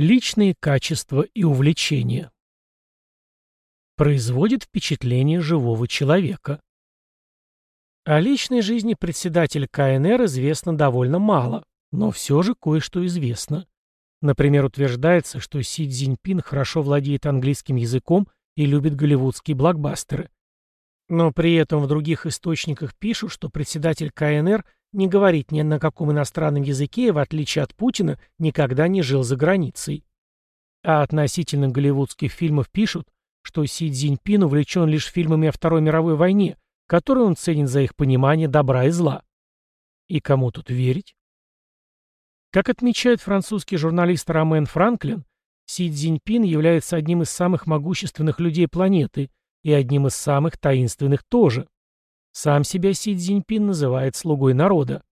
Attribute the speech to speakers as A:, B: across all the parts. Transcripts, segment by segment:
A: Личные качества и увлечения. Производит впечатление живого человека. О личной жизни председателя КНР известно довольно мало, но все же кое-что известно. Например, утверждается, что Си Цзиньпин хорошо владеет английским языком и любит голливудские блокбастеры. Но при этом в других источниках пишут, что председатель КНР – не говорит ни на каком иностранном языке и, в отличие от Путина, никогда не жил за границей. А относительно голливудских фильмов пишут, что Си Цзиньпин увлечен лишь фильмами о Второй мировой войне, которые он ценит за их понимание добра и зла. И кому тут верить? Как отмечает французский журналист Ромен Франклин, Си Цзиньпин является одним из самых могущественных людей планеты и одним из самых таинственных тоже. Сам себя Си Цзиньпин называет слугой народа.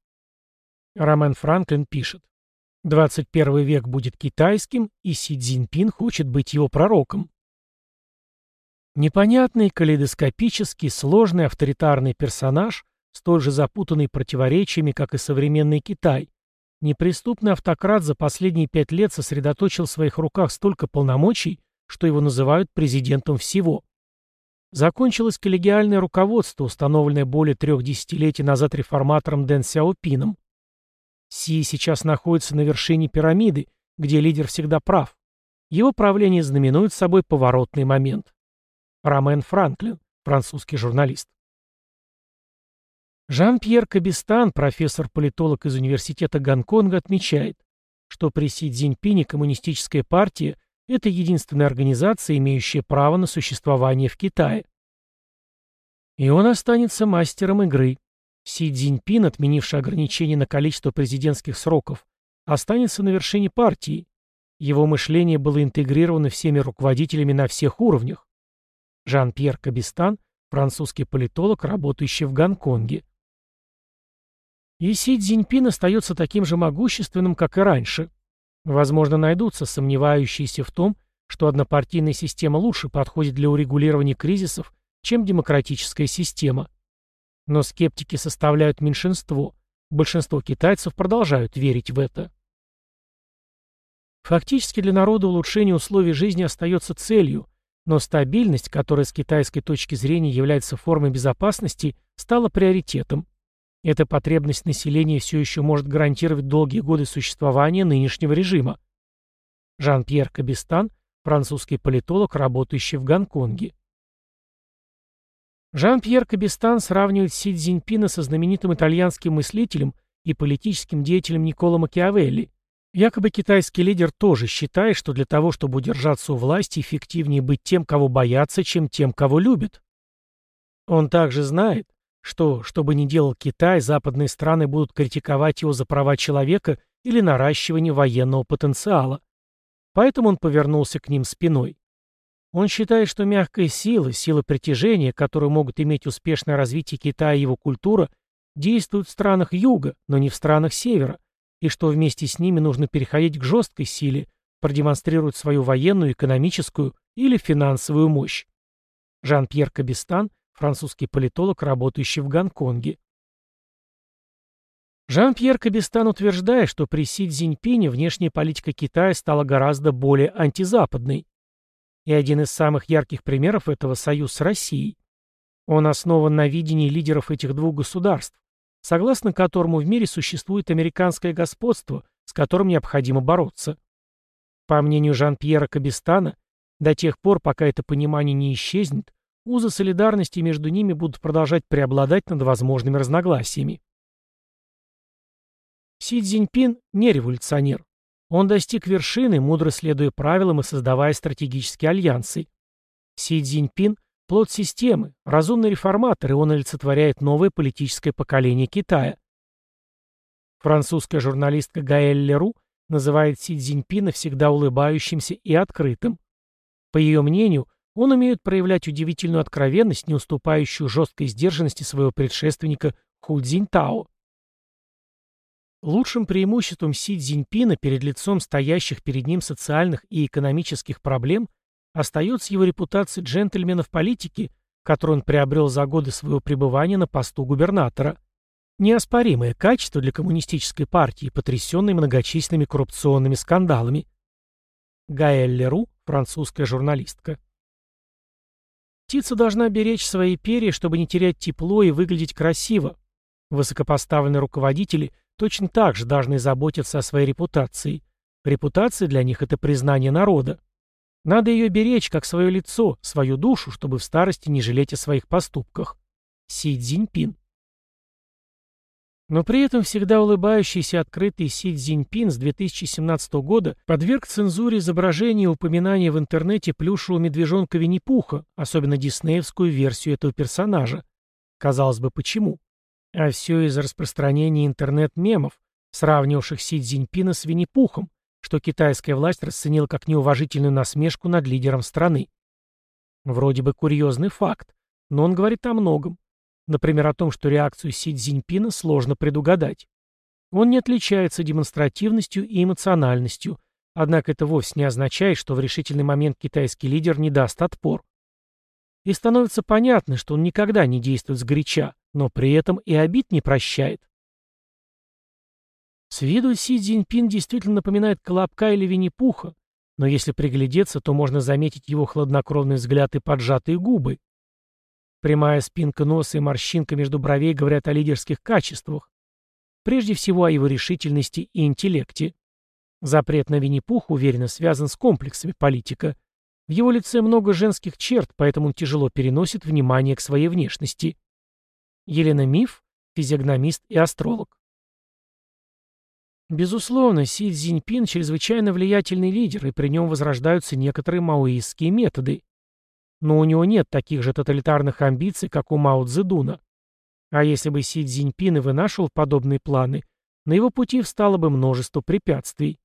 A: Ромен Франклин пишет. 21 век будет китайским, и Си Цзиньпин хочет быть его пророком. Непонятный, калейдоскопический, сложный авторитарный персонаж, столь же запутанный противоречиями, как и современный Китай. Неприступный автократ за последние пять лет сосредоточил в своих руках столько полномочий, что его называют президентом всего. Закончилось коллегиальное руководство, установленное более трех десятилетий назад реформатором Дэн Сяопином. Си сейчас находится на вершине пирамиды, где лидер всегда прав. Его правление знаменует собой поворотный момент. Ромен Франклин, французский журналист. Жан-Пьер Кабистан, профессор-политолог из Университета Гонконга, отмечает, что при Си Цзиньпине коммунистическая партия это единственная организация, имеющая право на существование в Китае. И он останется мастером игры. Си Цзиньпин, отменивший ограничения на количество президентских сроков, останется на вершине партии. Его мышление было интегрировано всеми руководителями на всех уровнях. Жан-Пьер Кабистан, французский политолог, работающий в Гонконге. И Си Цзиньпин остается таким же могущественным, как и раньше. Возможно, найдутся сомневающиеся в том, что однопартийная система лучше подходит для урегулирования кризисов, чем демократическая система. Но скептики составляют меньшинство. Большинство китайцев продолжают верить в это. Фактически для народа улучшение условий жизни остается целью, но стабильность, которая с китайской точки зрения является формой безопасности, стала приоритетом. Эта потребность населения все еще может гарантировать долгие годы существования нынешнего режима. Жан-Пьер Кабистан, французский политолог, работающий в Гонконге. Жан-Пьер Кабистан сравнивает Си Цзиньпина со знаменитым итальянским мыслителем и политическим деятелем Николо Макиавелли. Якобы китайский лидер тоже считает, что для того, чтобы удержаться у власти, эффективнее быть тем, кого боятся, чем тем, кого любят. Он также знает, что, что бы ни делал Китай, западные страны будут критиковать его за права человека или наращивание военного потенциала. Поэтому он повернулся к ним спиной. Он считает, что мягкая сила, сила притяжения, которую могут иметь успешное развитие Китая и его культура, действуют в странах Юга, но не в странах Севера, и что вместе с ними нужно переходить к жесткой силе, продемонстрировать свою военную, экономическую или финансовую мощь. Жан-Пьер Кабистан французский политолог, работающий в Гонконге. Жан-Пьер Кабистан утверждает, что при Си Цзиньпине внешняя политика Китая стала гораздо более антизападной. И один из самых ярких примеров этого союз с Россией. Он основан на видении лидеров этих двух государств, согласно которому в мире существует американское господство, с которым необходимо бороться. По мнению Жан-Пьера Кабистана, до тех пор, пока это понимание не исчезнет, узы солидарности между ними будут продолжать преобладать над возможными разногласиями. Си Цзиньпин не революционер. Он достиг вершины, мудро следуя правилам и создавая стратегические альянсы. Си Цзиньпин – плод системы, разумный реформатор, и он олицетворяет новое политическое поколение Китая. Французская журналистка Гаэль Леру называет Си Цзиньпина всегда улыбающимся и открытым. По ее мнению, он умеет проявлять удивительную откровенность, не уступающую жесткой сдержанности своего предшественника Ху Цзиньтао. Лучшим преимуществом Си Цзиньпина перед лицом стоящих перед ним социальных и экономических проблем остается его репутация джентльмена в политике, которую он приобрел за годы своего пребывания на посту губернатора. Неоспоримое качество для коммунистической партии, потрясенной многочисленными коррупционными скандалами. Гаэль Леру, французская журналистка. Птица должна беречь свои перья, чтобы не терять тепло и выглядеть красиво. Высокопоставленные руководители точно так же должны заботиться о своей репутации. Репутация для них – это признание народа. Надо ее беречь, как свое лицо, свою душу, чтобы в старости не жалеть о своих поступках. Си Цзиньпин. Но при этом всегда улыбающийся открытый Си Цзиньпин с 2017 года подверг цензуре изображения и упоминания в интернете плюшевого медвежонка Винни-Пуха, особенно диснеевскую версию этого персонажа. Казалось бы, почему? А все из-за распространения интернет-мемов, сравнивавших Си Цзиньпина с Винни-Пухом, что китайская власть расценила как неуважительную насмешку над лидером страны. Вроде бы курьезный факт, но он говорит о многом. Например, о том, что реакцию Си Цзиньпина сложно предугадать. Он не отличается демонстративностью и эмоциональностью, однако это вовсе не означает, что в решительный момент китайский лидер не даст отпор. И становится понятно, что он никогда не действует сгоряча, но при этом и обид не прощает. С виду Си Цзиньпин действительно напоминает Колобка или Винни-Пуха, но если приглядеться, то можно заметить его хладнокровный взгляд и поджатые губы. Прямая спинка носа и морщинка между бровей говорят о лидерских качествах. Прежде всего о его решительности и интеллекте. Запрет на Винни-Пух уверенно связан с комплексами политика. В его лице много женских черт, поэтому он тяжело переносит внимание к своей внешности. Елена Миф – физиогномист и астролог. Безусловно, Си Цзиньпин чрезвычайно влиятельный лидер, и при нем возрождаются некоторые маоистские методы. Но у него нет таких же тоталитарных амбиций, как у Мао Цзэдуна. А если бы Си Цзиньпин и вынашивал подобные планы, на его пути встало бы множество препятствий.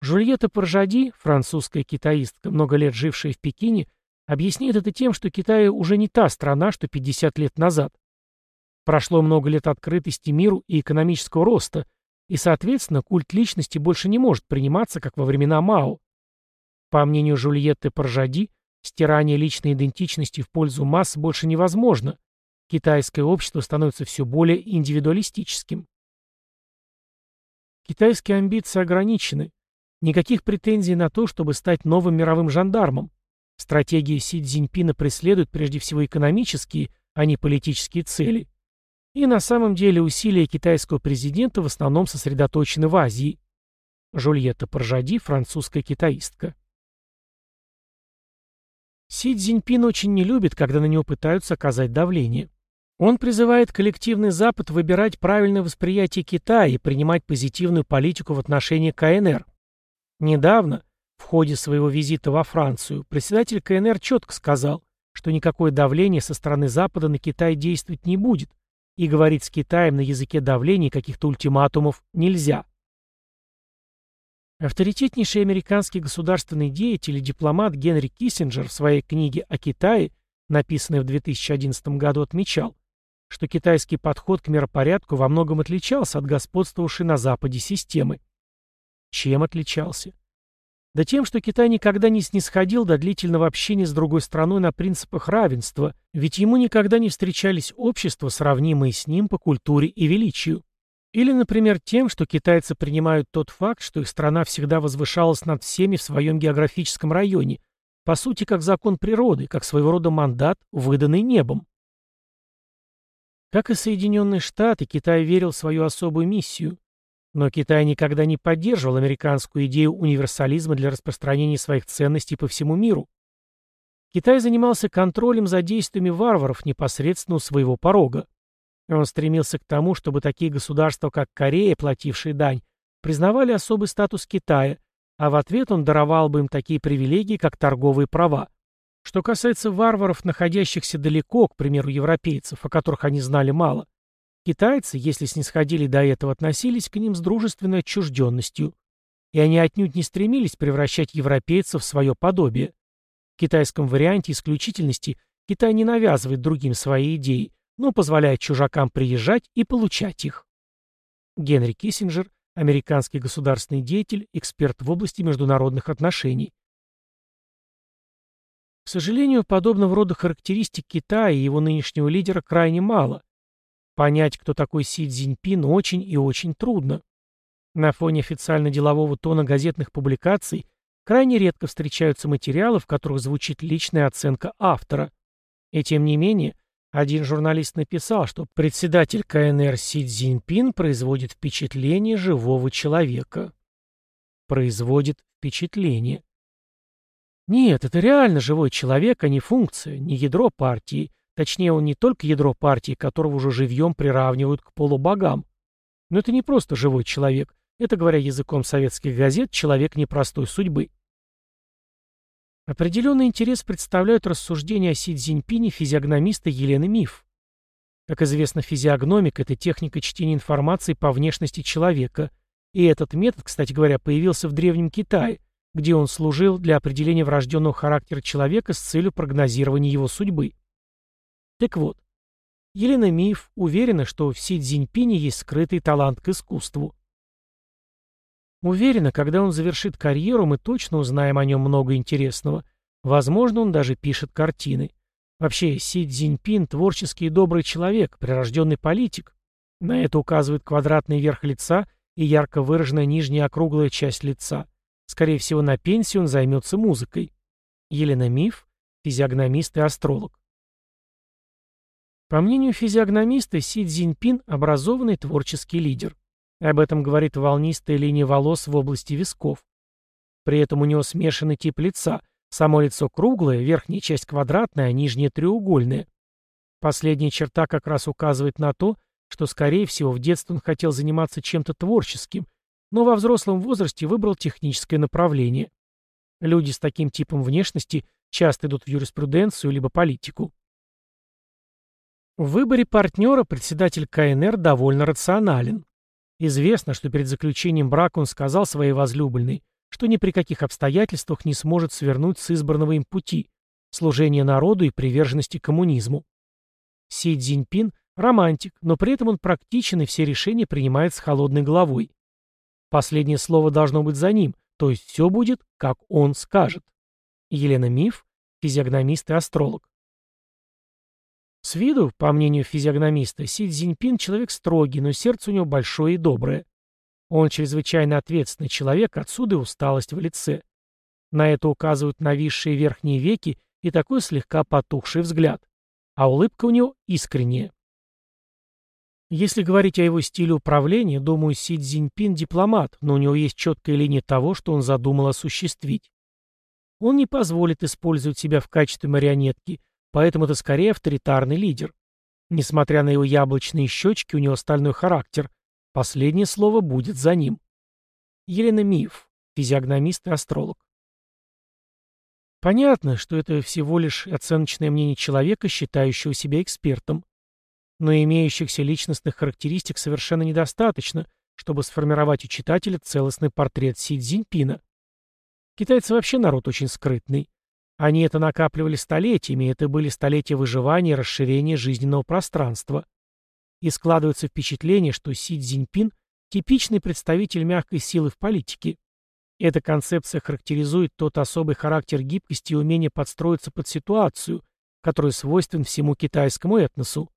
A: Жульетта Паржади, французская китаистка, много лет жившая в Пекине, объясняет это тем, что Китай уже не та страна, что 50 лет назад. Прошло много лет открытости миру и экономического роста, и, соответственно, культ личности больше не может приниматься, как во времена Мао. По мнению Жульетты Паржади, Стирание личной идентичности в пользу масс больше невозможно. Китайское общество становится все более индивидуалистическим. Китайские амбиции ограничены. Никаких претензий на то, чтобы стать новым мировым жандармом. Стратегия Си Цзиньпина преследует прежде всего экономические, а не политические цели. И на самом деле усилия китайского президента в основном сосредоточены в Азии. Жульетта Паржади, французская китаистка. Си Цзиньпин очень не любит, когда на него пытаются оказать давление. Он призывает коллективный Запад выбирать правильное восприятие Китая и принимать позитивную политику в отношении КНР. Недавно, в ходе своего визита во Францию, председатель КНР четко сказал, что никакое давление со стороны Запада на Китай действовать не будет, и говорить с Китаем на языке давления каких-то ультиматумов нельзя. Авторитетнейший американский государственный деятель и дипломат Генри Киссинджер в своей книге о Китае, написанной в 2011 году, отмечал, что китайский подход к миропорядку во многом отличался от господствовавшей на Западе системы. Чем отличался? Да тем, что Китай никогда не снисходил до длительного общения с другой страной на принципах равенства, ведь ему никогда не встречались общества, сравнимые с ним по культуре и величию. Или, например, тем, что китайцы принимают тот факт, что их страна всегда возвышалась над всеми в своем географическом районе, по сути, как закон природы, как своего рода мандат, выданный небом. Как и Соединенные Штаты, Китай верил в свою особую миссию. Но Китай никогда не поддерживал американскую идею универсализма для распространения своих ценностей по всему миру. Китай занимался контролем за действиями варваров непосредственно у своего порога. Он стремился к тому, чтобы такие государства, как Корея, платившие дань, признавали особый статус Китая, а в ответ он даровал бы им такие привилегии, как торговые права. Что касается варваров, находящихся далеко, к примеру, европейцев, о которых они знали мало, китайцы, если снисходили до этого, относились к ним с дружественной отчужденностью, и они отнюдь не стремились превращать европейцев в свое подобие. В китайском варианте исключительности Китай не навязывает другим свои идеи, но позволяет чужакам приезжать и получать их. Генри Киссинджер, американский государственный деятель, эксперт в области международных отношений. К сожалению, подобного рода характеристик Китая и его нынешнего лидера крайне мало. Понять, кто такой Си Цзиньпин, очень и очень трудно. На фоне официально-делового тона газетных публикаций крайне редко встречаются материалы, в которых звучит личная оценка автора. И тем не менее, один журналист написал, что председатель КНР Си Цзиньпин производит впечатление живого человека. Производит впечатление. Нет, это реально живой человек, а не функция, не ядро партии. Точнее, он не только ядро партии, которого уже живьем приравнивают к полубогам. Но это не просто живой человек. Это, говоря языком советских газет, человек непростой судьбы. Определенный интерес представляют рассуждения о Си Цзиньпине физиогномиста Елены Миф. Как известно, физиогномика – это техника чтения информации по внешности человека, и этот метод, кстати говоря, появился в Древнем Китае, где он служил для определения врожденного характера человека с целью прогнозирования его судьбы. Так вот, Елена Миф уверена, что в Си Цзиньпине есть скрытый талант к искусству. Уверена, когда он завершит карьеру, мы точно узнаем о нем много интересного. Возможно, он даже пишет картины. Вообще, Си Цзиньпин – творческий и добрый человек, прирожденный политик. На это указывает квадратный верх лица и ярко выраженная нижняя округлая часть лица. Скорее всего, на пенсии он займется музыкой. Елена Миф – физиогномист и астролог. По мнению физиогномиста, Си Цзиньпин – образованный творческий лидер. Об этом говорит волнистая линия волос в области висков. При этом у него смешанный тип лица. Само лицо круглое, верхняя часть квадратная, а нижняя треугольная. Последняя черта как раз указывает на то, что, скорее всего, в детстве он хотел заниматься чем-то творческим, но во взрослом возрасте выбрал техническое направление. Люди с таким типом внешности часто идут в юриспруденцию либо политику. В выборе партнера председатель КНР довольно рационален. Известно, что перед заключением брака он сказал своей возлюбленной, что ни при каких обстоятельствах не сможет свернуть с избранного им пути – служения народу и приверженности коммунизму. Си Цзиньпин – романтик, но при этом он практичен и все решения принимает с холодной головой. Последнее слово должно быть за ним, то есть все будет, как он скажет. Елена Миф, физиогномист и астролог. С виду, по мнению физиогномиста, Си Цзиньпин человек строгий, но сердце у него большое и доброе. Он чрезвычайно ответственный человек, отсюда и усталость в лице. На это указывают нависшие верхние веки и такой слегка потухший взгляд. А улыбка у него искренняя. Если говорить о его стиле управления, думаю, Си Цзиньпин дипломат, но у него есть четкая линия того, что он задумал осуществить. Он не позволит использовать себя в качестве марионетки, Поэтому это скорее авторитарный лидер. Несмотря на его яблочные щечки, у него стальной характер. Последнее слово будет за ним. Елена Миф, физиогномист и астролог. Понятно, что это всего лишь оценочное мнение человека, считающего себя экспертом. Но имеющихся личностных характеристик совершенно недостаточно, чтобы сформировать у читателя целостный портрет Си Цзиньпина. Китайцы вообще народ очень скрытный. Они это накапливали столетиями, это были столетия выживания и расширения жизненного пространства. И складывается впечатление, что Си Цзиньпин – типичный представитель мягкой силы в политике. Эта концепция характеризует тот особый характер гибкости и умения подстроиться под ситуацию, который свойствен всему китайскому этносу.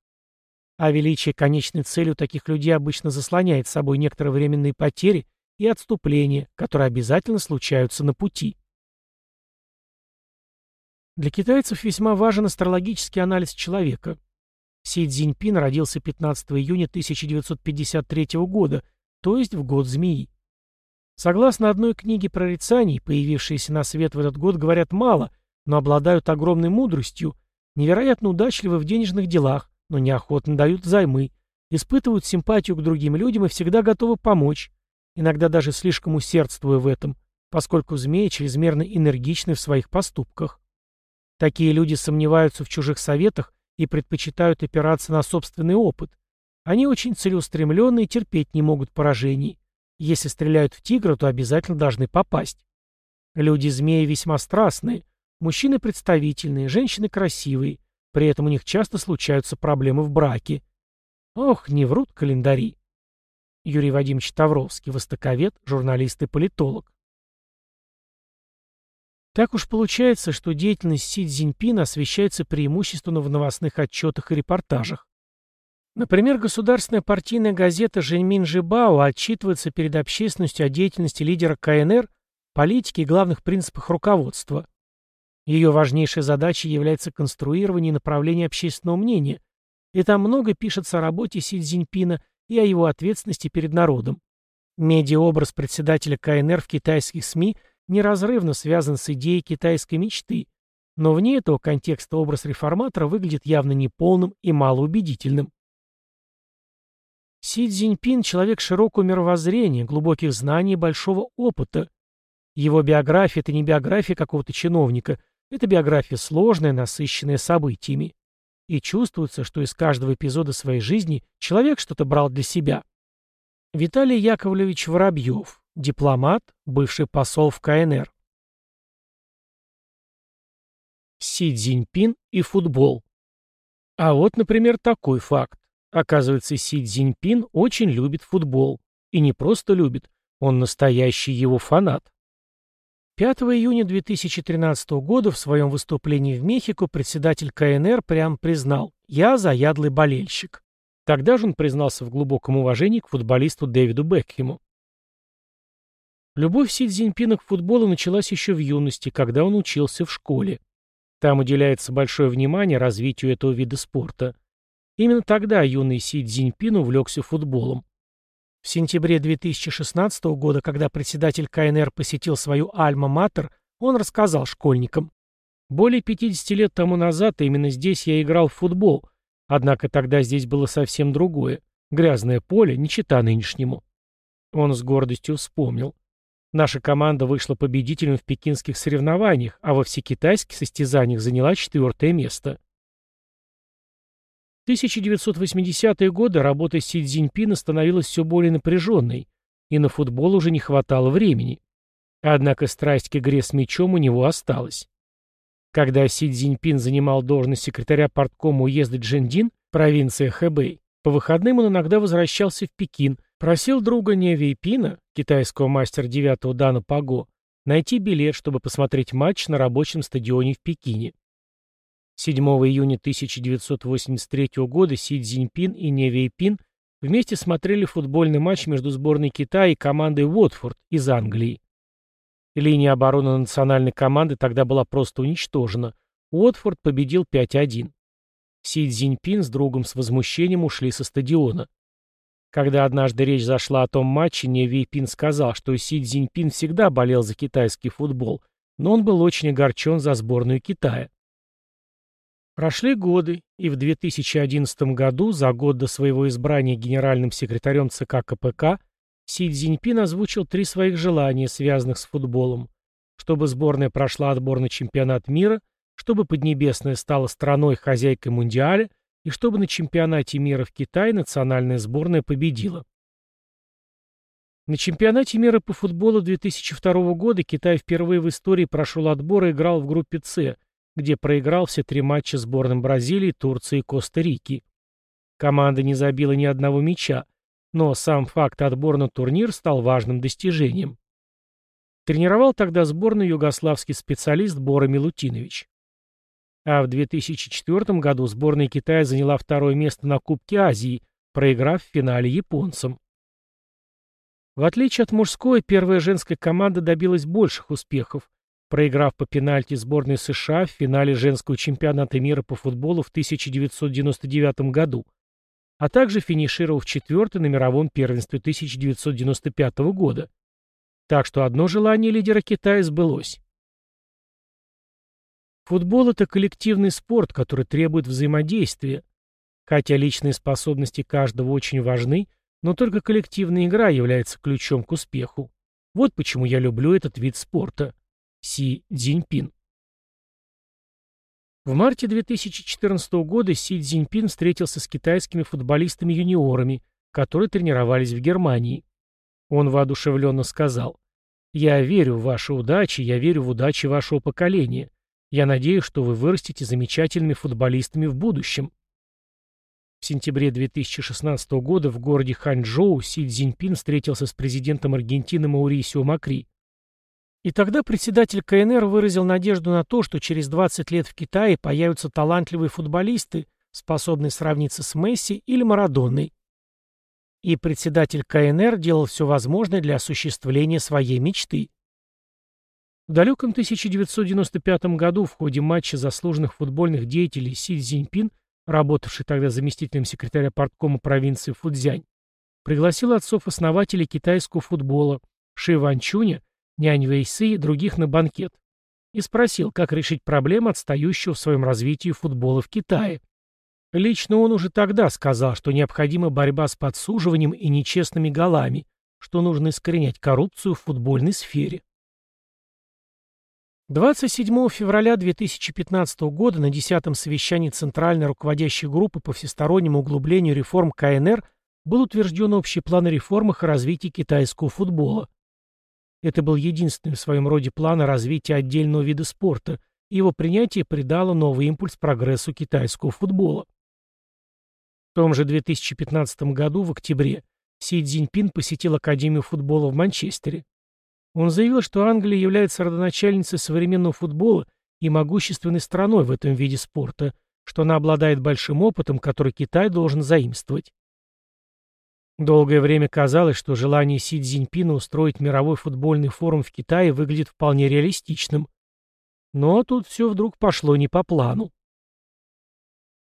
A: А величие конечной целью таких людей обычно заслоняет собой некоторые временные потери и отступления, которые обязательно случаются на пути. Для китайцев весьма важен астрологический анализ человека. Си Цзиньпин родился 15 июня 1953 года, то есть в год змеи. Согласно одной книге прорицаний, появившиеся на свет в этот год, говорят мало, но обладают огромной мудростью, невероятно удачливы в денежных делах, но неохотно дают займы, испытывают симпатию к другим людям и всегда готовы помочь, иногда даже слишком усердствуя в этом, поскольку змеи чрезмерно энергичны в своих поступках. Такие люди сомневаются в чужих советах и предпочитают опираться на собственный опыт. Они очень целеустремленные и терпеть не могут поражений. Если стреляют в тигра, то обязательно должны попасть. Люди-змеи весьма страстные, мужчины представительные, женщины красивые, при этом у них часто случаются проблемы в браке. Ох, не врут календари. Юрий Вадимович Тавровский, востоковед, журналист и политолог. Так уж получается, что деятельность Си Цзиньпина освещается преимущественно в новостных отчетах и репортажах. Например, государственная партийная газета «Женьмин Жибао» отчитывается перед общественностью о деятельности лидера КНР, политике и главных принципах руководства. Ее важнейшей задачей является конструирование и направление общественного мнения, и там много пишется о работе Си Цзиньпина и о его ответственности перед народом. Медиаобраз председателя КНР в китайских СМИ неразрывно связан с идеей китайской мечты, но вне этого контекста образ реформатора выглядит явно неполным и малоубедительным. Си Цзиньпин – человек широкого мировоззрения, глубоких знаний и большого опыта. Его биография – это не биография какого-то чиновника, это биография сложная, насыщенная событиями. И чувствуется, что из каждого эпизода своей жизни человек что-то брал для себя. Виталий Яковлевич Воробьев, дипломат, бывший посол в КНР. Си Цзиньпин и футбол. А вот, например, такой факт. Оказывается, Си Цзиньпин очень любит футбол. И не просто любит, он настоящий его фанат. 5 июня 2013 года в своем выступлении в Мехико председатель КНР прямо признал «Я заядлый болельщик». Тогда же он признался в глубоком уважении к футболисту Дэвиду Бекхему. Любовь Си Цзиньпина к футболу началась еще в юности, когда он учился в школе. Там уделяется большое внимание развитию этого вида спорта. Именно тогда юный Си Цзиньпин увлекся футболом. В сентябре 2016 года, когда председатель КНР посетил свою Альма-Матер, он рассказал школьникам. Более 50 лет тому назад именно здесь я играл в футбол, однако тогда здесь было совсем другое. Грязное поле, не чита нынешнему. Он с гордостью вспомнил. Наша команда вышла победителем в пекинских соревнованиях, а во всекитайских состязаниях заняла четвертое место. 1980-е годы работа Си Цзиньпина становилась все более напряженной, и на футбол уже не хватало времени. Однако страсть к игре с мячом у него осталась. Когда Си Цзиньпин занимал должность секретаря порткома уезда Джендин, провинция Хэбэй, по выходным он иногда возвращался в Пекин, просил друга Неви Пина, китайского мастера девятого Дана Паго, найти билет, чтобы посмотреть матч на рабочем стадионе в Пекине. 7 июня 1983 года Си Цзиньпин и Не Вейпин вместе смотрели футбольный матч между сборной Китая и командой Уотфорд из Англии. Линия обороны национальной команды тогда была просто уничтожена. Уотфорд победил 5-1. Си Цзиньпин с другом с возмущением ушли со стадиона. Когда однажды речь зашла о том матче, Не Вейпин сказал, что Си Цзиньпин всегда болел за китайский футбол, но он был очень огорчен за сборную Китая. Прошли годы, и в 2011 году, за год до своего избрания генеральным секретарем ЦК КПК, Си Цзиньпин озвучил три своих желания, связанных с футболом. Чтобы сборная прошла отбор на чемпионат мира, чтобы Поднебесная стала страной-хозяйкой Мундиаля, и чтобы на чемпионате мира в Китае национальная сборная победила. На чемпионате мира по футболу 2002 года Китай впервые в истории прошел отбор и играл в группе «С», где проиграл все три матча сборным Бразилии, Турции и Коста-Рики. Команда не забила ни одного мяча, но сам факт отбора на турнир стал важным достижением. Тренировал тогда сборную югославский специалист Бора Милутинович. А в 2004 году сборная Китая заняла второе место на Кубке Азии, проиграв в финале японцам. В отличие от мужской, первая женская команда добилась больших успехов, проиграв по пенальти сборной США в финале женского чемпионата мира по футболу в 1999 году, а также финишировав четвертый на мировом первенстве 1995 года. Так что одно желание лидера Китая сбылось. Футбол – это коллективный спорт, который требует взаимодействия. Хотя личные способности каждого очень важны, но только коллективная игра является ключом к успеху. Вот почему я люблю этот вид спорта. Си Цзиньпин. В марте 2014 года Си Цзиньпин встретился с китайскими футболистами-юниорами, которые тренировались в Германии. Он воодушевленно сказал, «Я верю в ваши удачи, я верю в удачи вашего поколения. Я надеюсь, что вы вырастете замечательными футболистами в будущем». В сентябре 2016 года в городе Ханчжоу Си Цзиньпин встретился с президентом Аргентины Маурисио Макри. И тогда председатель КНР выразил надежду на то, что через 20 лет в Китае появятся талантливые футболисты, способные сравниться с Месси или Марадонной. И председатель КНР делал все возможное для осуществления своей мечты. В далеком 1995 году в ходе матча заслуженных футбольных деятелей Си Цзиньпин, работавший тогда заместителем секретаря парткома провинции Фудзянь, пригласил отцов-основателей китайского футбола Ши Ванчуня, Нянь Вэйсы и других на банкет и спросил, как решить проблему отстающего в своем развитии футбола в Китае. Лично он уже тогда сказал, что необходима борьба с подсуживанием и нечестными голами, что нужно искоренять коррупцию в футбольной сфере. 27 февраля 2015 года на 10-м совещании Центральной руководящей группы по всестороннему углублению реформ КНР был утвержден общий план о реформах и развитии китайского футбола. Это был единственный в своем роде план о развитии отдельного вида спорта, и его принятие придало новый импульс прогрессу китайского футбола. В том же 2015 году, в октябре, Си Цзиньпин посетил Академию футбола в Манчестере. Он заявил, что Англия является родоначальницей современного футбола и могущественной страной в этом виде спорта, что она обладает большим опытом, который Китай должен заимствовать. Долгое время казалось, что желание Си Цзиньпина устроить мировой футбольный форум в Китае выглядит вполне реалистичным. Но тут все вдруг пошло не по плану.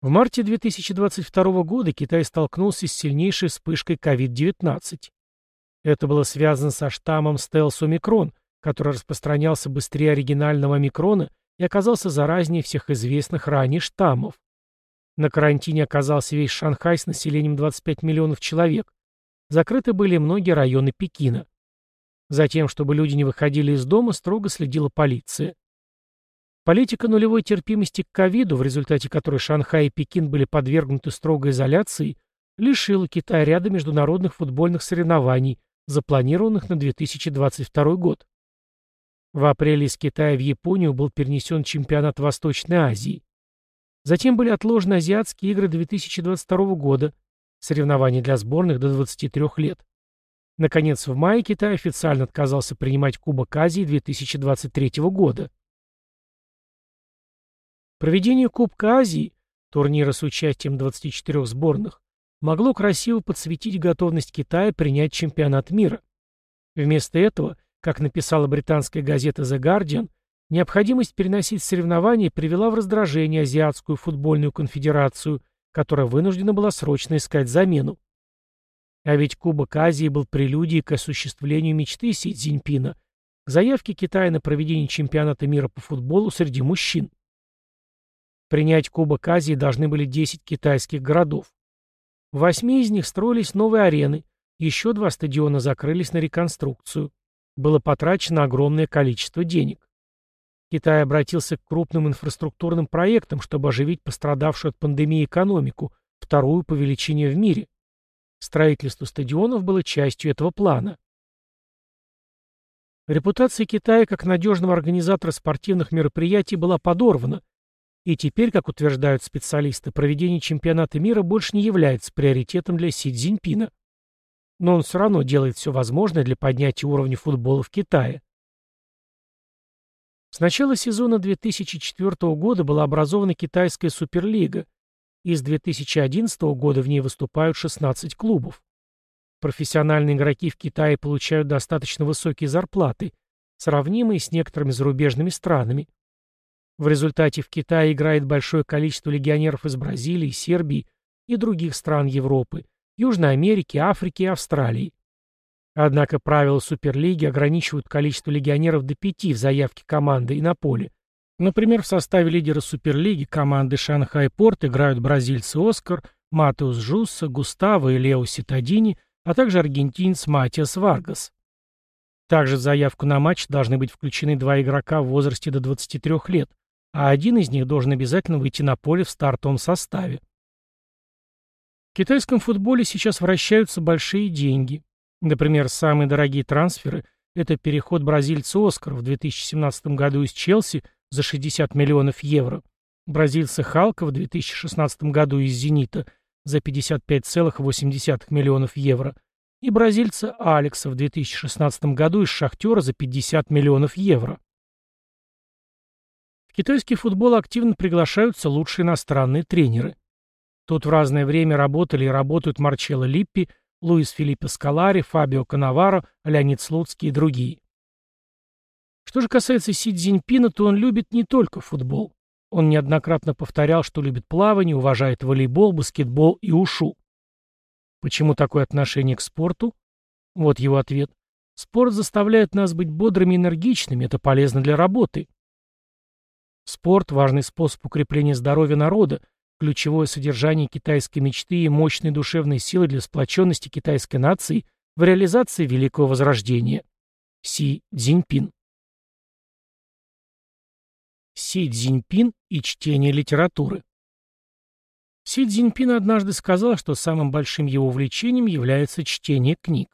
A: В марте 2022 года Китай столкнулся с сильнейшей вспышкой COVID-19. Это было связано со штаммом стелс омикрон, который распространялся быстрее оригинального омикрона и оказался заразнее всех известных ранее штаммов. На карантине оказался весь Шанхай с населением 25 миллионов человек, Закрыты были многие районы Пекина. Затем, чтобы люди не выходили из дома, строго следила полиция. Политика нулевой терпимости к ковиду, в результате которой Шанхай и Пекин были подвергнуты строгой изоляции, лишила Китая ряда международных футбольных соревнований, запланированных на 2022 год. В апреле из Китая в Японию был перенесен чемпионат Восточной Азии. Затем были отложены Азиатские игры 2022 года, Соревнования для сборных до 23 лет. Наконец, в мае Китай официально отказался принимать Кубок Азии 2023 года. Проведение Кубка Азии, турнира с участием 24 сборных, могло красиво подсветить готовность Китая принять чемпионат мира. Вместо этого, как написала британская газета The Guardian, необходимость переносить соревнования привела в раздражение Азиатскую футбольную конфедерацию – которая вынуждена была срочно искать замену. А ведь Кубок Азии был прелюдией к осуществлению мечты Си Цзиньпина, к заявке Китая на проведение чемпионата мира по футболу среди мужчин. Принять Кубок Азии должны были 10 китайских городов. В восьми из них строились новые арены, еще два стадиона закрылись на реконструкцию. Было потрачено огромное количество денег. Китай обратился к крупным инфраструктурным проектам, чтобы оживить пострадавшую от пандемии экономику, вторую по величине в мире. Строительство стадионов было частью этого плана. Репутация Китая как надежного организатора спортивных мероприятий была подорвана, и теперь, как утверждают специалисты, проведение чемпионата мира больше не является приоритетом для Си Цзиньпина. Но он все равно делает все возможное для поднятия уровня футбола в Китае. С начала сезона 2004 года была образована китайская суперлига, и с 2011 года в ней выступают 16 клубов. Профессиональные игроки в Китае получают достаточно высокие зарплаты, сравнимые с некоторыми зарубежными странами. В результате в Китае играет большое количество легионеров из Бразилии, Сербии и других стран Европы, Южной Америки, Африки и Австралии. Однако правила Суперлиги ограничивают количество легионеров до пяти в заявке команды и на поле. Например, в составе лидера Суперлиги команды Шанхай Порт играют бразильцы Оскар, Матеус Жусса, Густаво и Лео Ситадини, а также аргентинец Матиас Варгас. Также в заявку на матч должны быть включены два игрока в возрасте до 23 лет, а один из них должен обязательно выйти на поле в стартовом составе. В китайском футболе сейчас вращаются большие деньги. Например, самые дорогие трансферы – это переход бразильца Оскар в 2017 году из Челси за 60 миллионов евро, бразильца Халка в 2016 году из «Зенита» за 55,8 миллионов евро и бразильца Алекса в 2016 году из «Шахтера» за 50 миллионов евро. В китайский футбол активно приглашаются лучшие иностранные тренеры. Тут в разное время работали и работают Марчелло Липпи – Луис Филиппе Скалари, Фабио Канаваро, Леонид Слуцкий и другие. Что же касается Си Цзиньпина, то он любит не только футбол. Он неоднократно повторял, что любит плавание, уважает волейбол, баскетбол и ушу. Почему такое отношение к спорту? Вот его ответ. Спорт заставляет нас быть бодрыми и энергичными, это полезно для работы. Спорт – важный способ укрепления здоровья народа, ключевое содержание китайской мечты и мощной душевной силы для сплоченности китайской нации в реализации Великого Возрождения. Си Цзиньпин Си Цзиньпин и чтение литературы Си Цзиньпин однажды сказал, что самым большим его увлечением является чтение книг.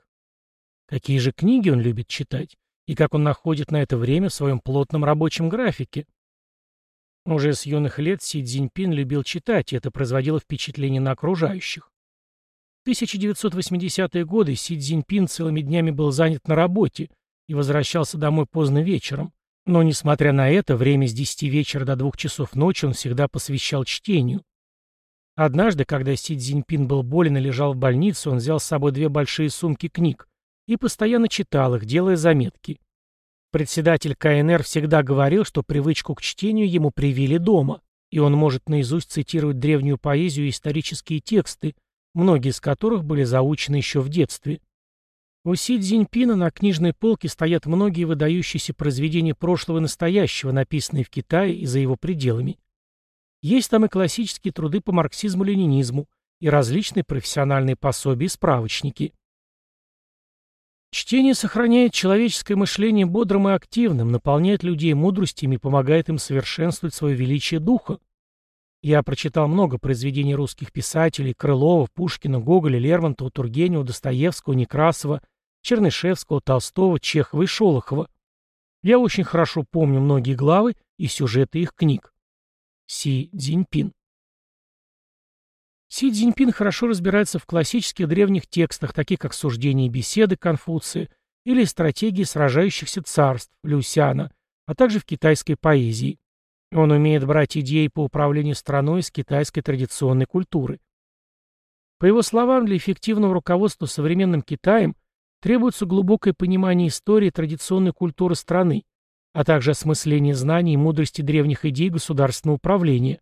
A: Какие же книги он любит читать, и как он находит на это время в своем плотном рабочем графике? Уже с юных лет Си Цзиньпин любил читать, и это производило впечатление на окружающих. В 1980-е годы Си Цзиньпин целыми днями был занят на работе и возвращался домой поздно вечером. Но, несмотря на это, время с 10 вечера до 2 часов ночи он всегда посвящал чтению. Однажды, когда Си Цзиньпин был болен и лежал в больнице, он взял с собой две большие сумки книг и постоянно читал их, делая заметки. Председатель КНР всегда говорил, что привычку к чтению ему привили дома, и он может наизусть цитировать древнюю поэзию и исторические тексты, многие из которых были заучены еще в детстве. У Си Цзиньпина на книжной полке стоят многие выдающиеся произведения прошлого и настоящего, написанные в Китае и за его пределами. Есть там и классические труды по марксизму-ленинизму, и различные профессиональные пособия и справочники. Чтение сохраняет человеческое мышление бодрым и активным, наполняет людей мудростями и помогает им совершенствовать свое величие духа. Я прочитал много произведений русских писателей Крылова, Пушкина, Гоголя, Лермонтова, Тургенева, Достоевского, Некрасова, Чернышевского, Толстого, Чехова и Шолохова. Я очень хорошо помню многие главы и сюжеты их книг. Си Цзиньпин Си Цзиньпин хорошо разбирается в классических древних текстах, таких как «Суждения и беседы» Конфуция или «Стратегии сражающихся царств» Люсяна, а также в китайской поэзии. Он умеет брать идеи по управлению страной из китайской традиционной культуры. По его словам, для эффективного руководства современным Китаем требуется глубокое понимание истории и традиционной культуры страны, а также осмысление знаний и мудрости древних идей государственного управления.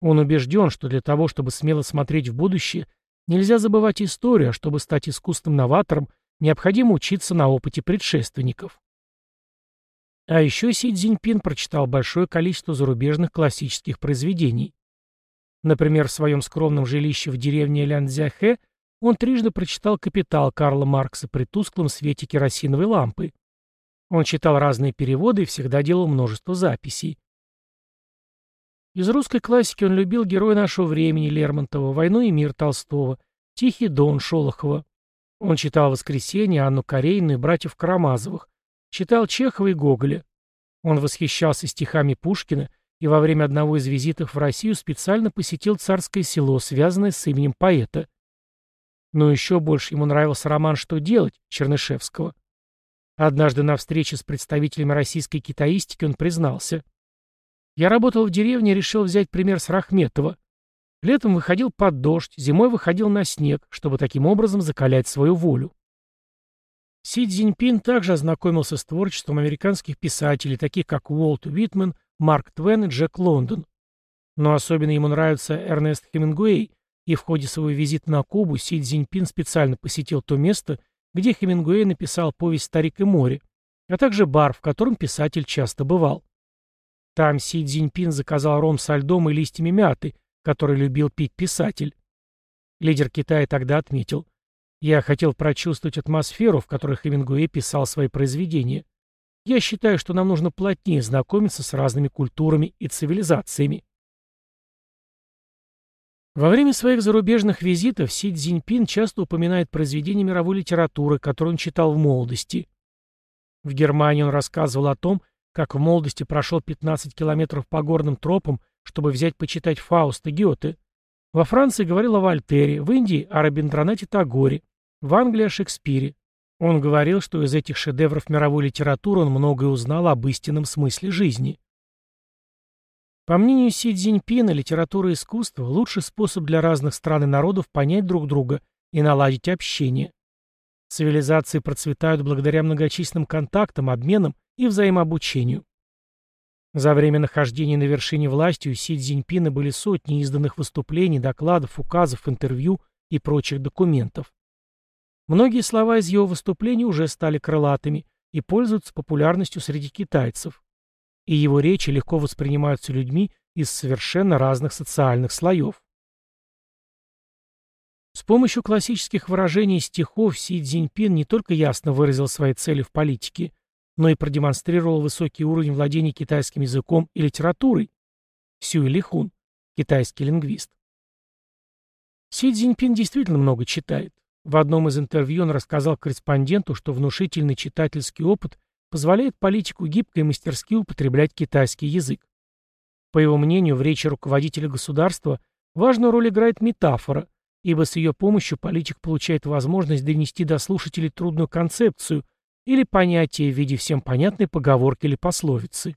A: Он убежден, что для того, чтобы смело смотреть в будущее, нельзя забывать историю, а чтобы стать искусственным новатором, необходимо учиться на опыте предшественников. А еще Си Цзиньпин прочитал большое количество зарубежных классических произведений. Например, в своем скромном жилище в деревне Лянцзяхэ он трижды прочитал «Капитал» Карла Маркса при тусклом свете керосиновой лампы. Он читал разные переводы и всегда делал множество записей. Из русской классики он любил героя нашего времени Лермонтова, «Войну и мир» Толстого, «Тихий дон» Шолохова. Он читал «Воскресенье», Анну Каренину и братьев Карамазовых. Читал Чехова и Гоголя. Он восхищался стихами Пушкина и во время одного из визитов в Россию специально посетил царское село, связанное с именем поэта. Но еще больше ему нравился роман «Что делать» Чернышевского. Однажды на встрече с представителями российской китаистики он признался – я работал в деревне и решил взять пример с Рахметова. Летом выходил под дождь, зимой выходил на снег, чтобы таким образом закалять свою волю. Си Цзиньпин также ознакомился с творчеством американских писателей, таких как Уолт Уитмен, Марк Твен и Джек Лондон. Но особенно ему нравится Эрнест Хемингуэй, и в ходе своего визита на Кубу Си Цзиньпин специально посетил то место, где Хемингуэй написал повесть «Старик и море», а также бар, в котором писатель часто бывал. Там Си Цзиньпин заказал ром со льдом и листьями мяты, который любил пить писатель. Лидер Китая тогда отметил. Я хотел прочувствовать атмосферу, в которой Хемингуэй писал свои произведения. Я считаю, что нам нужно плотнее знакомиться с разными культурами и цивилизациями. Во время своих зарубежных визитов Си Цзиньпин часто упоминает произведения мировой литературы, которые он читал в молодости. В Германии он рассказывал о том, как в молодости прошел 15 километров по горным тропам, чтобы взять почитать Фауста Гёте. Во Франции говорил о Вольтере, в Индии о Рабиндранате Тагоре, в Англии о Шекспире. Он говорил, что из этих шедевров мировой литературы он многое узнал об истинном смысле жизни. По мнению Си Цзиньпина, литература и искусство – лучший способ для разных стран и народов понять друг друга и наладить общение. Цивилизации процветают благодаря многочисленным контактам, обменам и взаимообучению. За время нахождения на вершине власти у Си Цзиньпина были сотни изданных выступлений, докладов, указов, интервью и прочих документов. Многие слова из его выступлений уже стали крылатыми и пользуются популярностью среди китайцев. И его речи легко воспринимаются людьми из совершенно разных социальных слоев. С помощью классических выражений стихов Си Цзиньпин не только ясно выразил свои цели в политике, но и продемонстрировал высокий уровень владения китайским языком и литературой. Сюй Лихун, китайский лингвист. Си Цзиньпин действительно много читает. В одном из интервью он рассказал корреспонденту, что внушительный читательский опыт позволяет политику гибко и мастерски употреблять китайский язык. По его мнению, в речи руководителя государства важную роль играет метафора, ибо с ее помощью политик получает возможность донести до слушателей трудную концепцию или понятие в виде всем понятной поговорки или пословицы.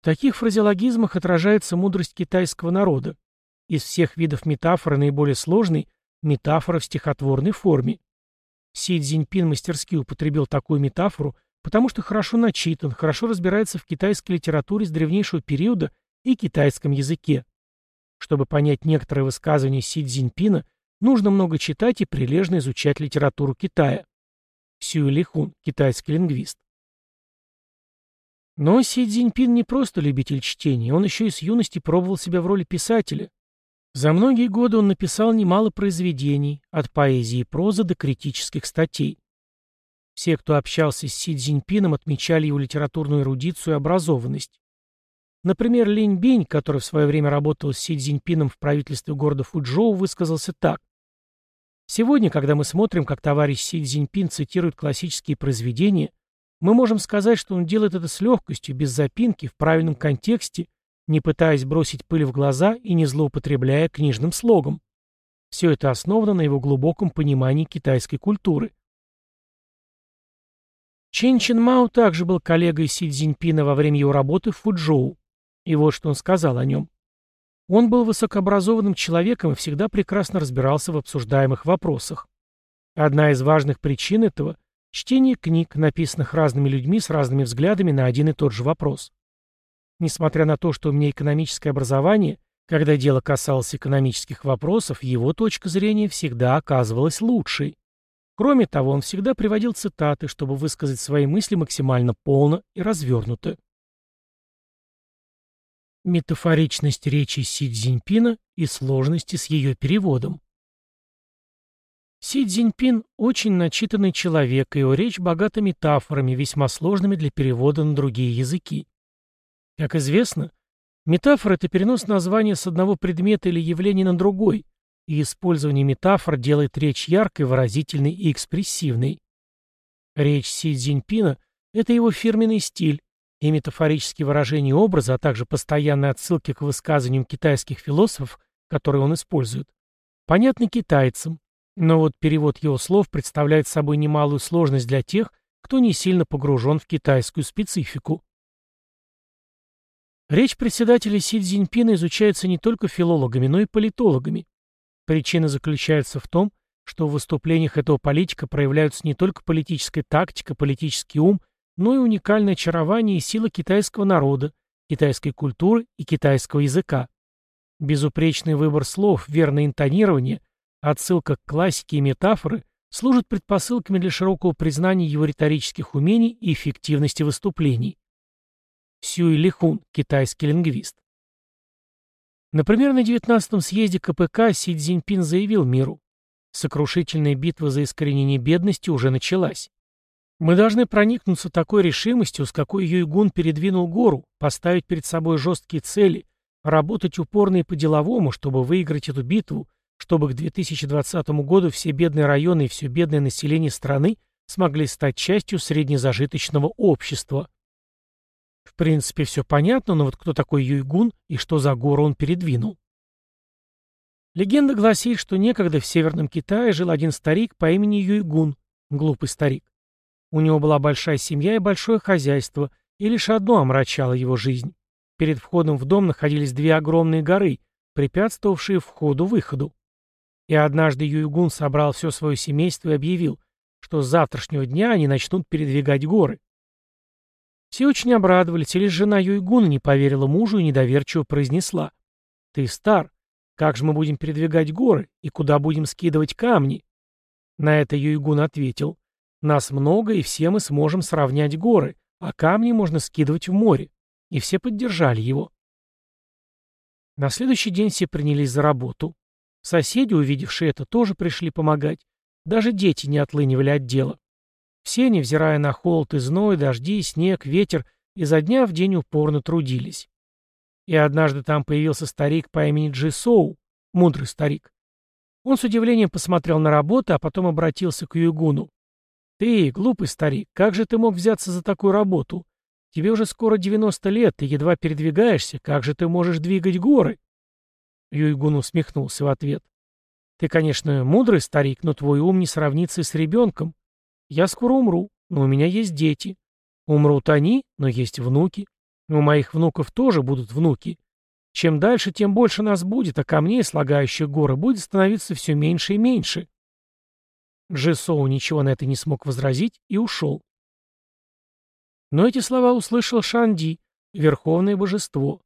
A: В таких фразеологизмах отражается мудрость китайского народа. Из всех видов метафоры наиболее сложный – метафора в стихотворной форме. Си Цзиньпин мастерски употребил такую метафору, потому что хорошо начитан, хорошо разбирается в китайской литературе с древнейшего периода и китайском языке. Чтобы понять некоторые высказывания Си Цзиньпина, нужно много читать и прилежно изучать литературу Китая. Сюй Лихун, китайский лингвист. Но Си Цзиньпин не просто любитель чтения, он еще и с юности пробовал себя в роли писателя. За многие годы он написал немало произведений, от поэзии и прозы до критических статей. Все, кто общался с Си Цзиньпином, отмечали его литературную эрудицию и образованность. Например, Линь Бинь, который в свое время работал с Си Цзиньпином в правительстве города Фуджоу, высказался так. Сегодня, когда мы смотрим, как товарищ Си Цзиньпин цитирует классические произведения, мы можем сказать, что он делает это с легкостью, без запинки, в правильном контексте, не пытаясь бросить пыль в глаза и не злоупотребляя книжным слогом. Все это основано на его глубоком понимании китайской культуры. Чен Чин Мао также был коллегой Си Цзиньпина во время его работы в Фуджоу. И вот что он сказал о нем. Он был высокообразованным человеком и всегда прекрасно разбирался в обсуждаемых вопросах. Одна из важных причин этого – чтение книг, написанных разными людьми с разными взглядами на один и тот же вопрос. Несмотря на то, что у меня экономическое образование, когда дело касалось экономических вопросов, его точка зрения всегда оказывалась лучшей. Кроме того, он всегда приводил цитаты, чтобы высказать свои мысли максимально полно и развернуто. Метафоричность речи Си Цзиньпина и сложности с ее переводом. Си Цзиньпин очень начитанный человек, и его речь богата метафорами, весьма сложными для перевода на другие языки. Как известно, метафора — это перенос названия с одного предмета или явления на другой, и использование метафор делает речь яркой, выразительной и экспрессивной. Речь Си Цзиньпина — это его фирменный стиль, и метафорические выражения образа, а также постоянные отсылки к высказываниям китайских философов, которые он использует, понятны китайцам, но вот перевод его слов представляет собой немалую сложность для тех, кто не сильно погружен в китайскую специфику. Речь председателя Си Цзиньпина изучается не только филологами, но и политологами. Причина заключается в том, что в выступлениях этого политика проявляются не только политическая тактика, политический ум, но и уникальное очарование и сила китайского народа, китайской культуры и китайского языка. Безупречный выбор слов, верное интонирование, отсылка к классике и метафоры служат предпосылками для широкого признания его риторических умений и эффективности выступлений. Сюй Лихун, китайский лингвист. Например, на 19-м съезде КПК Си Цзиньпин заявил миру, сокрушительная битва за искоренение бедности уже началась. Мы должны проникнуться такой решимостью, с какой Юйгун передвинул гору, поставить перед собой жесткие цели, работать упорно и по-деловому, чтобы выиграть эту битву, чтобы к 2020 году все бедные районы и все бедное население страны смогли стать частью среднезажиточного общества. В принципе, все понятно, но вот кто такой Юйгун и что за гору он передвинул? Легенда гласит, что некогда в Северном Китае жил один старик по имени Юйгун, глупый старик. У него была большая семья и большое хозяйство, и лишь одно омрачало его жизнь. Перед входом в дом находились две огромные горы, препятствовавшие входу-выходу. И однажды Юйгун собрал все свое семейство и объявил, что с завтрашнего дня они начнут передвигать горы. Все очень обрадовались, и лишь жена Юйгуна не поверила мужу и недоверчиво произнесла. «Ты стар. Как же мы будем передвигать горы? И куда будем скидывать камни?» На это Юйгун ответил. «Нас много, и все мы сможем сравнять горы, а камни можно скидывать в море». И все поддержали его. На следующий день все принялись за работу. Соседи, увидевшие это, тоже пришли помогать. Даже дети не отлынивали от дела. Все, невзирая на холод и зной, дожди, снег, ветер, изо дня в день упорно трудились. И однажды там появился старик по имени Джи Соу, мудрый старик. Он с удивлением посмотрел на работу, а потом обратился к Юйгуну. «Ты, глупый старик, как же ты мог взяться за такую работу? Тебе уже скоро 90 лет, ты едва передвигаешься, как же ты можешь двигать горы?» Юйгун усмехнулся в ответ. «Ты, конечно, мудрый старик, но твой ум не сравнится с ребенком. Я скоро умру, но у меня есть дети. Умрут они, но есть внуки. У моих внуков тоже будут внуки. Чем дальше, тем больше нас будет, а камней, слагающих горы, будет становиться все меньше и меньше». Джесоу ничего на это не смог возразить и ушел. Но эти слова услышал Шанди, верховное божество.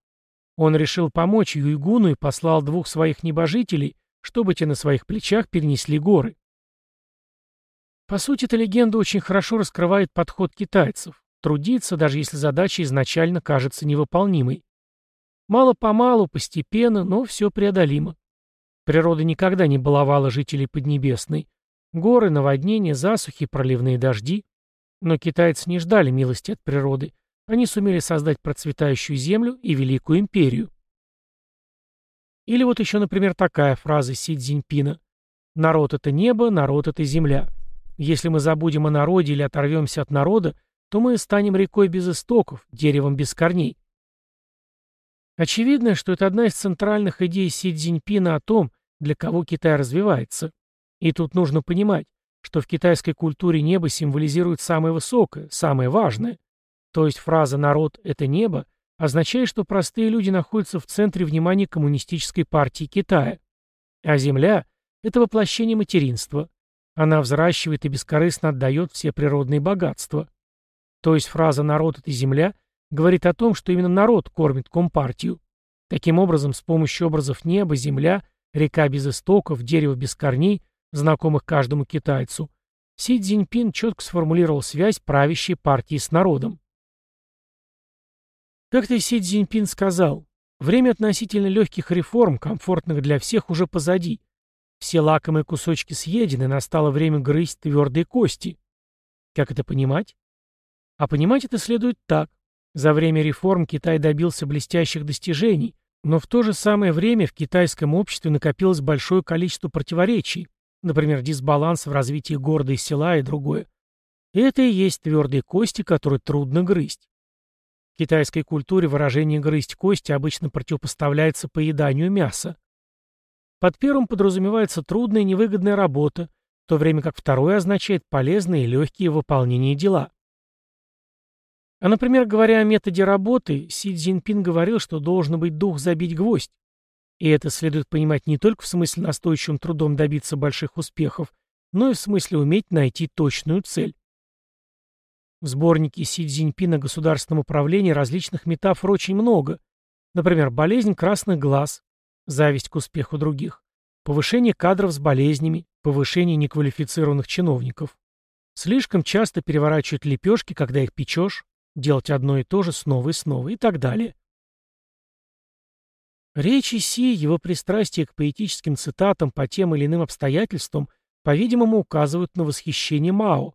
A: Он решил помочь Юйгуну и послал двух своих небожителей, чтобы те на своих плечах перенесли горы. По сути, эта легенда очень хорошо раскрывает подход китайцев. Трудиться, даже если задача изначально кажется невыполнимой. Мало-помалу, постепенно, но все преодолимо. Природа никогда не баловала жителей Поднебесной. Горы, наводнения, засухи, проливные дожди. Но китайцы не ждали милости от природы. Они сумели создать процветающую землю и великую империю. Или вот еще, например, такая фраза Си Цзиньпина. «Народ — это небо, народ — это земля. Если мы забудем о народе или оторвемся от народа, то мы станем рекой без истоков, деревом без корней». Очевидно, что это одна из центральных идей Си Цзиньпина о том, для кого Китай развивается. И тут нужно понимать, что в китайской культуре небо символизирует самое высокое, самое важное. То есть фраза «народ — это небо» означает, что простые люди находятся в центре внимания коммунистической партии Китая. А земля — это воплощение материнства. Она взращивает и бескорыстно отдает все природные богатства. То есть фраза «народ — это земля» говорит о том, что именно народ кормит компартию. Таким образом, с помощью образов неба, земля, река без истоков, дерево без корней — знакомых каждому китайцу, Си Цзиньпин четко сформулировал связь правящей партии с народом. Как-то Си Цзиньпин сказал, время относительно легких реформ, комфортных для всех, уже позади. Все лакомые кусочки съедены, настало время грызть твердые кости. Как это понимать? А понимать это следует так. За время реформ Китай добился блестящих достижений, но в то же самое время в китайском обществе накопилось большое количество противоречий, Например, дисбаланс в развитии города и села и другое. Это и есть твердые кости, которые трудно грызть. В китайской культуре выражение «грызть кости» обычно противопоставляется поеданию мяса. Под первым подразумевается трудная и невыгодная работа, в то время как второе означает полезные и легкие выполнение дела. А, например, говоря о методе работы, Си Цзиньпин говорил, что должен быть дух забить гвоздь. И это следует понимать не только в смысле настойчивым трудом добиться больших успехов, но и в смысле уметь найти точную цель. В сборнике Си Цзиньпина государственном управлении различных метафор очень много. Например, болезнь красных глаз, зависть к успеху других, повышение кадров с болезнями, повышение неквалифицированных чиновников. Слишком часто переворачивать лепешки, когда их печешь, делать одно и то же снова и снова и так далее. Речи Си, его пристрастие к поэтическим цитатам по тем или иным обстоятельствам, по-видимому, указывают на восхищение Мао.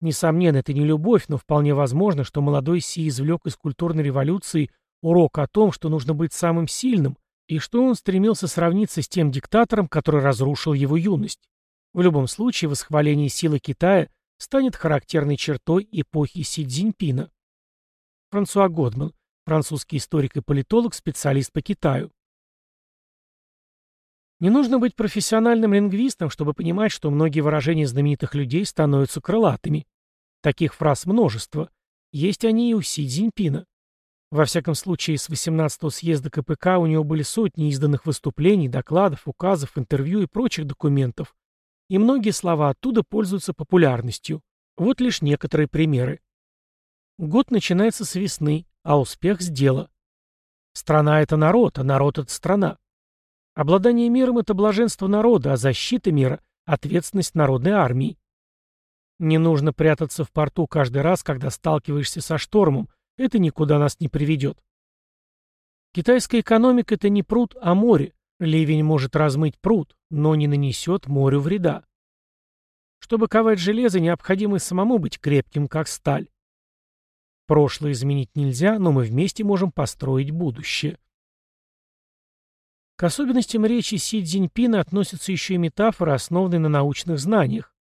A: Несомненно, это не любовь, но вполне возможно, что молодой Си извлек из культурной революции урок о том, что нужно быть самым сильным, и что он стремился сравниться с тем диктатором, который разрушил его юность. В любом случае, восхваление силы Китая станет характерной чертой эпохи Си Цзиньпина. Франсуа Годман. Французский историк и политолог, специалист по Китаю. Не нужно быть профессиональным лингвистом, чтобы понимать, что многие выражения знаменитых людей становятся крылатыми. Таких фраз множество. Есть они и у Си Цзиньпина. Во всяком случае, с 18-го съезда КПК у него были сотни изданных выступлений, докладов, указов, интервью и прочих документов. И многие слова оттуда пользуются популярностью. Вот лишь некоторые примеры. Год начинается с весны, а успех с. Страна — это народ, а народ — это страна. Обладание миром — это блаженство народа, а защита мира — ответственность народной армии. Не нужно прятаться в порту каждый раз, когда сталкиваешься со штормом, это никуда нас не приведет. Китайская экономика — это не пруд, а море. Ливень может размыть пруд, но не нанесет морю вреда. Чтобы ковать железо, необходимо самому быть крепким, как сталь. Прошлое изменить нельзя, но мы вместе можем построить будущее. К особенностям речи Си Цзиньпина относятся еще и метафоры, основанные на научных знаниях.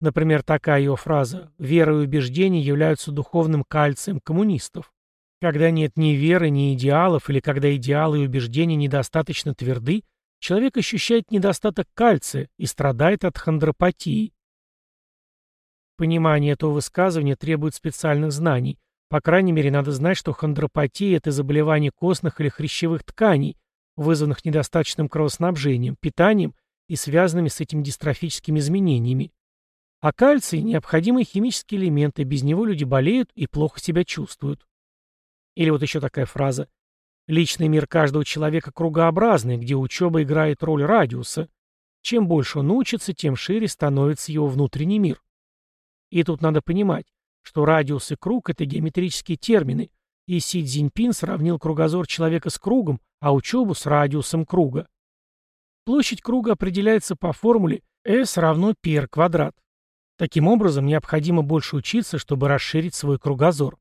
A: Например, такая его фраза «вера и убеждения являются духовным кальцием коммунистов». Когда нет ни веры, ни идеалов, или когда идеалы и убеждения недостаточно тверды, человек ощущает недостаток кальция и страдает от хондропатии. Понимание этого высказывания требует специальных знаний, по крайней мере, надо знать, что хондропатия – это заболевание костных или хрящевых тканей, вызванных недостаточным кровоснабжением, питанием и связанными с этим дистрофическими изменениями. А кальций – необходимый химический элемент, без него люди болеют и плохо себя чувствуют. Или вот еще такая фраза. Личный мир каждого человека кругообразный, где учеба играет роль радиуса. Чем больше он учится, тем шире становится его внутренний мир. И тут надо понимать, что радиус и круг — это геометрические термины, и Си Цзиньпин сравнил кругозор человека с кругом, а учебу с радиусом круга. Площадь круга определяется по формуле S равно πr квадрат. Таким образом, необходимо больше учиться, чтобы расширить свой кругозор.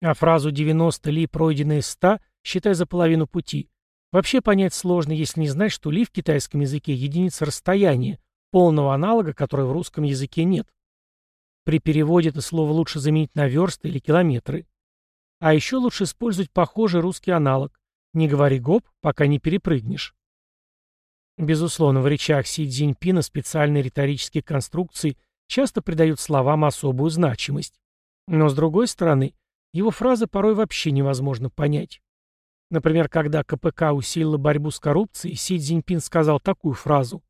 A: А фразу 90 ли пройденные 100 считай за половину пути. Вообще понять сложно, если не знать, что ли в китайском языке единица расстояния, полного аналога, которой в русском языке нет. При переводе это слово лучше заменить на версты или километры. А еще лучше использовать похожий русский аналог. Не говори гоп, пока не перепрыгнешь. Безусловно, в речах Си Цзиньпина специальные риторические конструкции часто придают словам особую значимость. Но, с другой стороны, его фразы порой вообще невозможно понять. Например, когда КПК усилила борьбу с коррупцией, Си Цзиньпин сказал такую фразу.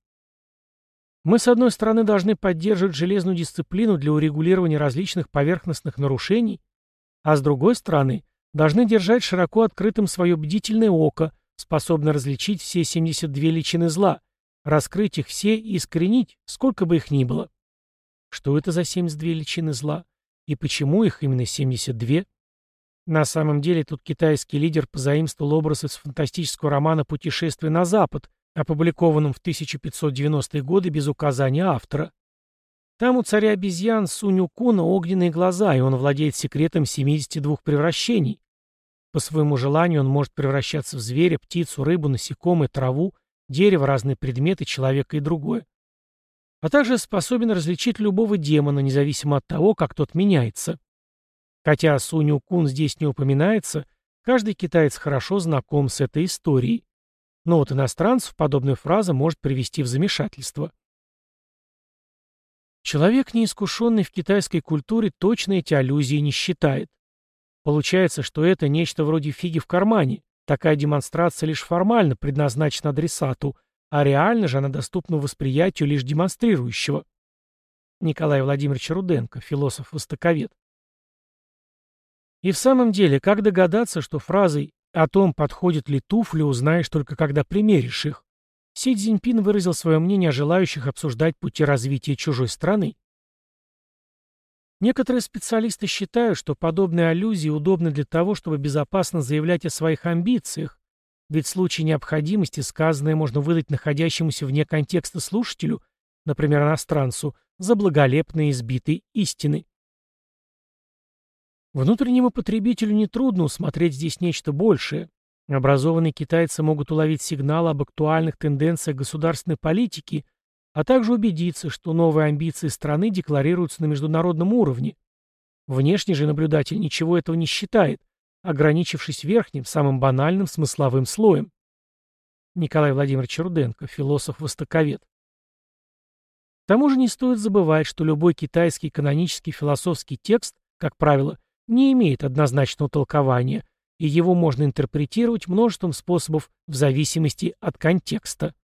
A: Мы, с одной стороны, должны поддерживать железную дисциплину для урегулирования различных поверхностных нарушений, а с другой стороны, должны держать широко открытым свое бдительное око, способное различить все 72 личины зла, раскрыть их все и искоренить, сколько бы их ни было. Что это за 72 личины зла? И почему их именно 72? На самом деле тут китайский лидер позаимствовал образ из фантастического романа «Путешествие на Запад», опубликованном в 1590-е годы без указания автора. Там у царя обезьян Сунюкуна огненные глаза, и он владеет секретом 72 превращений. По своему желанию он может превращаться в зверя, птицу, рыбу, насекомое, траву, дерево, разные предметы, человека и другое. А также способен различить любого демона, независимо от того, как тот меняется. Хотя Суню-кун здесь не упоминается, каждый китаец хорошо знаком с этой историей. Но вот иностранцев подобная фраза может привести в замешательство. Человек, неискушенный в китайской культуре, точно эти аллюзии не считает. Получается, что это нечто вроде фиги в кармане. Такая демонстрация лишь формально предназначена адресату, а реально же она доступна восприятию лишь демонстрирующего. Николай Владимирович Руденко, философ-востоковед. И в самом деле, как догадаться, что фразой о том, подходят ли туфли, узнаешь только когда примеришь их. Си Цзиньпин выразил свое мнение о желающих обсуждать пути развития чужой страны. Некоторые специалисты считают, что подобные аллюзии удобны для того, чтобы безопасно заявлять о своих амбициях, ведь в случае необходимости сказанное можно выдать находящемуся вне контекста слушателю, например, иностранцу, за благолепные избитые истины. Внутреннему потребителю нетрудно усмотреть здесь нечто большее. Образованные китайцы могут уловить сигнал об актуальных тенденциях государственной политики, а также убедиться, что новые амбиции страны декларируются на международном уровне. Внешний же наблюдатель ничего этого не считает, ограничившись верхним, самым банальным смысловым слоем. Николай Владимирович Руденко, философ-востоковед. К тому же не стоит забывать, что любой китайский канонический философский текст, как правило, не имеет однозначного толкования, и его можно интерпретировать множеством способов в зависимости от контекста.